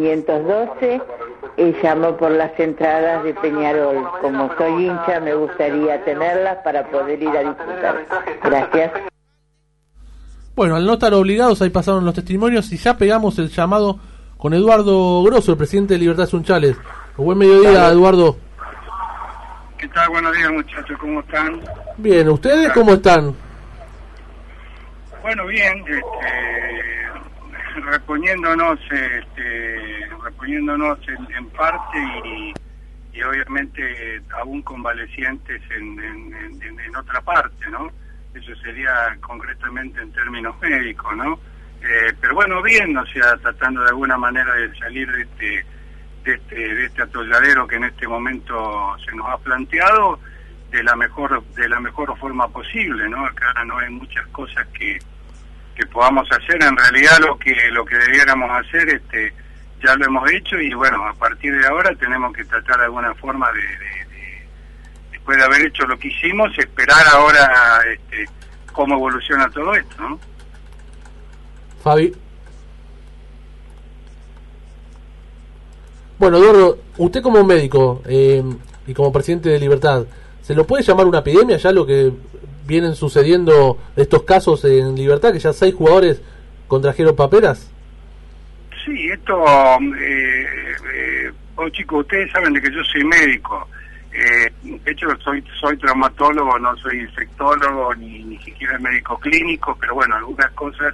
512 y llamo por las entradas de Peñarol. Como soy hincha, me gustaría tenerlas para poder ir a disfrutar. Gracias. Bueno, al no estar obligados, ahí pasaron los testimonios y ya pegamos el llamado con Eduardo Grosso, el presidente de Libertad Sunchales. Buen mediodía, Eduardo. ¿Qué tal? Buenos días, muchachos. ¿Cómo están? Bien, ¿ustedes cómo están? Bueno, bien. Este, reponiéndonos, este, reponiéndonos en, parte y, obviamente aún convalecientes en, en, otra parte, ¿no? Eso sería concretamente en términos médicos, ¿no? Eh, pero bueno, bien, o sea, tratando de alguna manera de salir de este, de este, de este atolladero que en este momento se nos ha planteado de la mejor, de la mejor forma posible, ¿no? Acá no hay muchas cosas que que podamos hacer en realidad lo que lo que debiéramos hacer este ya lo hemos hecho y bueno a partir de ahora tenemos que tratar de alguna forma de, después de haber hecho lo que hicimos esperar ahora este, cómo evoluciona todo esto ¿no? Fabi bueno Eduardo usted como médico eh, y como presidente de Libertad se lo puede llamar una epidemia ya lo que vienen sucediendo estos casos en Libertad, que ya seis jugadores contrajeron paperas? Sí, esto, eh, eh, oh, chicos, ustedes saben de que yo soy médico. Eh, de hecho, soy, soy traumatólogo, no soy infectólogo ni, siquiera médico clínico, pero bueno, algunas cosas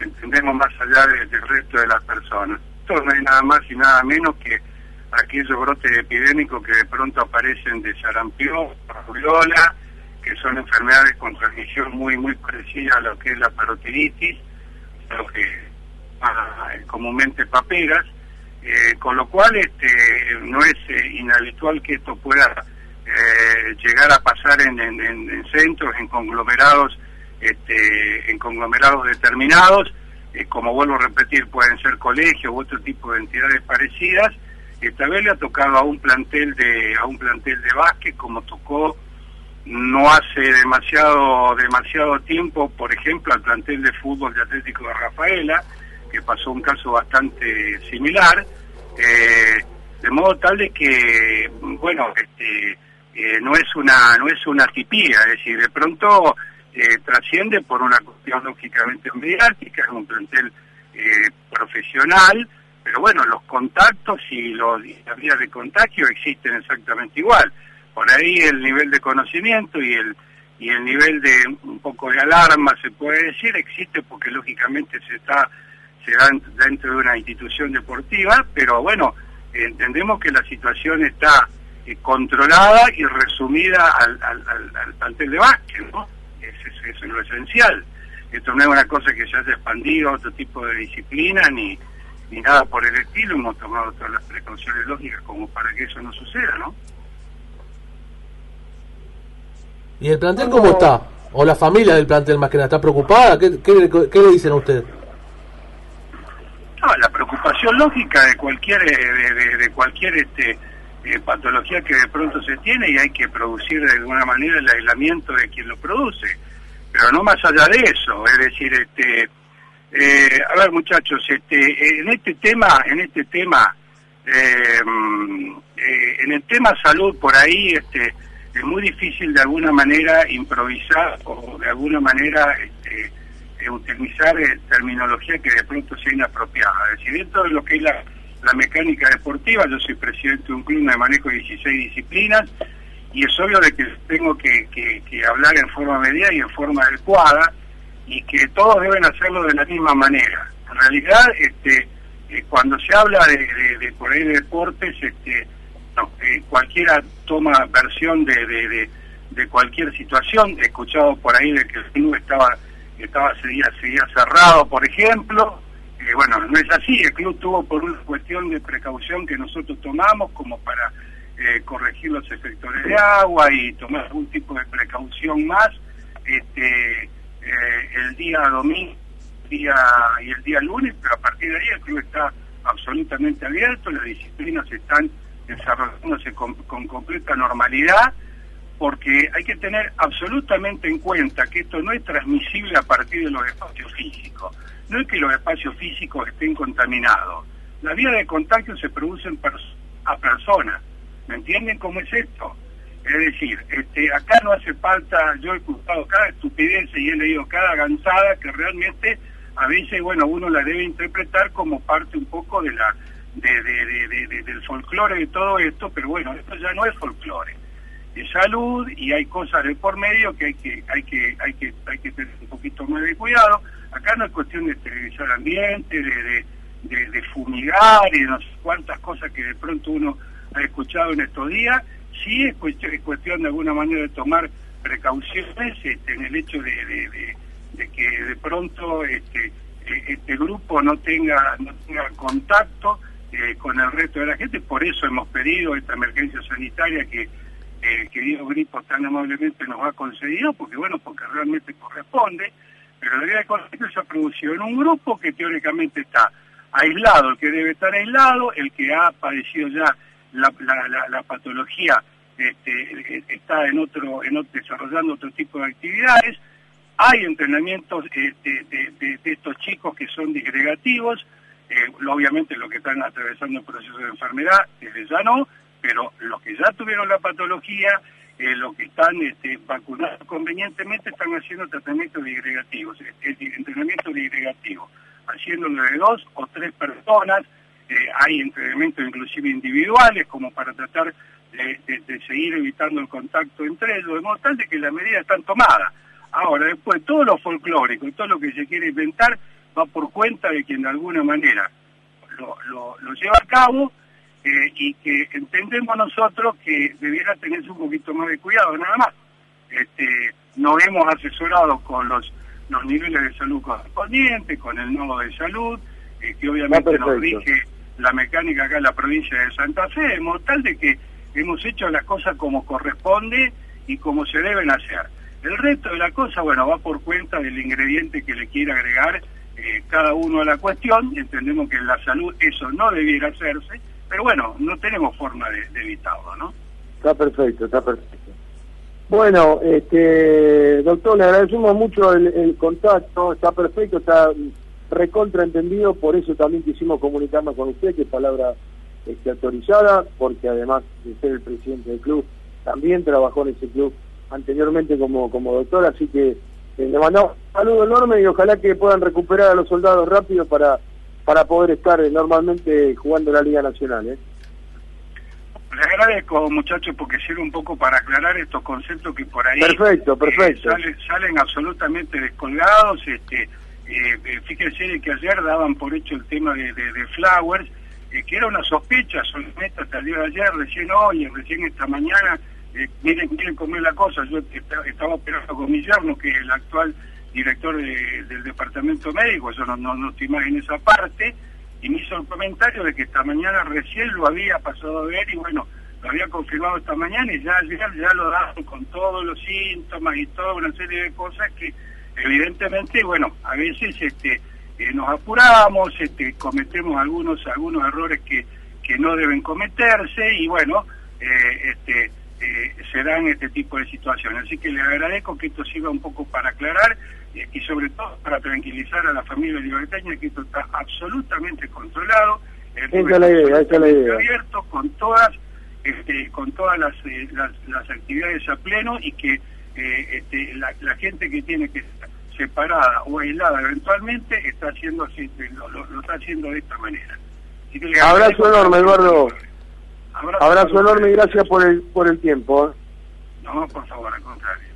entendemos más allá del resto de las personas. Esto no es nada más y nada menos que aquellos brotes epidémicos que de pronto aparecen de sarampión, rubiola, que son enfermedades con transmisión muy muy parecida a lo que es la parotiditis, lo que ah, comúnmente paperas, eh, con lo cual este no es eh, inhabitual que esto pueda eh, llegar a pasar en, en, centros, en conglomerados, este, en conglomerados determinados, como vuelvo a repetir, pueden ser colegios u otro tipo de entidades parecidas. Esta vez le ha tocado a un plantel de a un plantel de básquet, como tocó no hace demasiado demasiado tiempo, por ejemplo, al plantel de fútbol de Atlético de Rafaela, que pasó un caso bastante similar, eh, de modo tal de que, bueno, este, eh, no es una no es una tipía, es decir, de pronto eh, trasciende por una cuestión lógicamente mediática, es un plantel profesional, pero bueno, los contactos y los, las vías de contagio existen exactamente igual por ahí el nivel de conocimiento y el y el nivel de un poco de alarma se puede decir existe porque lógicamente se está se da dentro de una institución deportiva pero bueno entendemos que la situación está eh, controlada y resumida al, al, plantel de básquet no eso, es lo esencial. Esto no es una cosa que se haya expandido a otro tipo de disciplina ni ni nada por el estilo hemos tomado todas las precauciones lógicas como para que eso no suceda no ¿Y el plantel cómo está? ¿O la familia del plantel más que nada está preocupada? ¿Qué, qué, le dicen a usted? No, la preocupación lógica de cualquier de, de, cualquier este eh, patología que de pronto se tiene y hay que producir de alguna manera el aislamiento de quien lo produce. Pero no más allá de eso, es decir, este eh, a ver muchachos, este en este tema, en este tema eh, mm, en el tema salud por ahí este es muy difícil de alguna manera improvisar o de alguna manera este, eh, utilizar eh, terminología que de pronto sea inapropiada. Es decir, dentro de lo que es la, mecánica deportiva, yo soy presidente de un club de manejo de 16 disciplinas y es obvio de que tengo que, hablar en forma media y en forma adecuada y que todos deben hacerlo de la misma manera. En realidad, este, eh, cuando se habla de, de, por ahí de deportes, este, no, eh, cualquiera toma versión de, de, cualquier situación. He escuchado por ahí de que el club estaba, estaba seguía, seguía cerrado, por ejemplo. Eh, bueno, no es así. El club tuvo por una cuestión de precaución que nosotros tomamos como para eh, corregir los efectores de agua y tomar algún tipo de precaución más. Este, el día domingo día, y el día lunes, pero a partir de ahí el club está absolutamente abierto, las disciplinas están desarrollándose con, completa normalidad, porque hay que tener absolutamente en cuenta que esto no es transmisible a partir de los espacios físicos. No es que los espacios físicos estén contaminados. las vías de contagio se producen a personas. ¿Me entienden cómo es esto? Es decir, este, acá no hace falta, yo he escuchado cada estupidez y he leído cada gansada que realmente a veces, bueno, uno la debe interpretar como parte un poco de la de, de, del folclore de todo esto, pero bueno, esto ya no es folclore, es salud y hay cosas de por medio que hay que hay que hay que hay que tener un poquito más de cuidado. Acá no es cuestión de esterilizar ambiente, de, de, fumigar y no sé cuántas cosas que de pronto uno ha escuchado en estos días. Sí es cuestión, es cuestión de alguna manera de tomar precauciones este, en el hecho de, de que de pronto este, e, este grupo no tenga, no tenga contacto eh, con el resto de la gente, por eso hemos pedido esta emergencia sanitaria que el querido Gripo tan amablemente nos ha concedido, porque bueno, porque realmente corresponde, pero la vida de contagio se ha producido en un grupo que teóricamente está aislado, el que debe estar aislado, el que ha padecido ya la, patología este, está en otro, en desarrollando otro tipo de actividades, hay entrenamientos este, de, estos chicos que son disgregativos, eh, obviamente los que están atravesando el proceso de enfermedad, desde ya no, pero los que ya tuvieron la patología, eh, los que están este, vacunados convenientemente, están haciendo tratamientos disgregativos, es entrenamiento disgregativo, haciéndolo de dos o tres personas, eh, hay entrenamientos inclusive individuales como para tratar de, seguir evitando el contacto entre ellos, de modo tal que las medidas están tomadas. Ahora, después, todo lo folclórico y todo lo que se quiere inventar va por cuenta de quien de alguna manera lo, lo, lleva a cabo eh, y que entendemos nosotros que debiera tenerse un poquito más de cuidado, nada más. Este, nos hemos asesorado con los, los niveles de salud correspondientes, con el nodo de salud, eh, que obviamente nos rige la mecánica acá en la provincia de Santa Fe, de modo tal de que hemos hecho las cosas como corresponde y como se deben hacer. El resto de la cosa, bueno, va por cuenta del ingrediente que le quiere agregar eh, cada uno a la cuestión. Entendemos que en la salud eso no debiera hacerse, pero bueno, no tenemos forma de, evitarlo, ¿no? Está perfecto, está perfecto. Bueno, este, doctor, le agradecemos mucho el, contacto, está perfecto, está recontraentendido, por eso también quisimos comunicarnos con usted, que palabra este, autorizada, porque además de ser el presidente del club, también trabajó en ese club anteriormente como, como doctor, así que le mandamos un saludo enorme y ojalá que puedan recuperar a los soldados rápido para, para poder estar normalmente jugando la Liga Nacional. ¿eh? Les agradezco, muchachos, porque sirve un poco para aclarar estos conceptos que por ahí perfecto, eh, perfecto. salen, absolutamente descolgados. Este, eh, fíjense que ayer daban por hecho el tema de, de, Flowers, eh, que era una sospecha solamente hasta el día de ayer, recién hoy, recién esta mañana, miren, miren cómo es la cosa, yo estaba operando con mi que es el actual director del departamento médico, yo no, no, estoy más en esa parte, y me hizo el comentario de que esta mañana recién lo había pasado a ver y bueno, lo había confirmado esta mañana y ya ya, ya lo daban con todos los síntomas y toda una serie de cosas que evidentemente, bueno, a veces este eh, nos apuramos, este, cometemos algunos algunos errores que, que no deben cometerse y bueno, eh, este eh, se dan este tipo de situaciones. Así que le agradezco que esto sirva un poco para aclarar eh, y sobre todo para tranquilizar a la familia libertaña que esto está absolutamente controlado. esa es la idea, esa es la idea. Abierto con todas, este, con todas las, eh, las, actividades a pleno y que este, la, gente que tiene que estar separada o aislada eventualmente está haciendo así, lo, lo, está haciendo de esta manera. Abrazo enorme, Eduardo. Abrazo, enorme y gracias por el, por el tiempo. No, por favor, al contrario.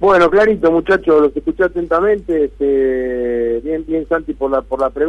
Bueno, clarito, muchachos, los escuché atentamente. Este, bien, bien, Santi, por la, por la pregunta.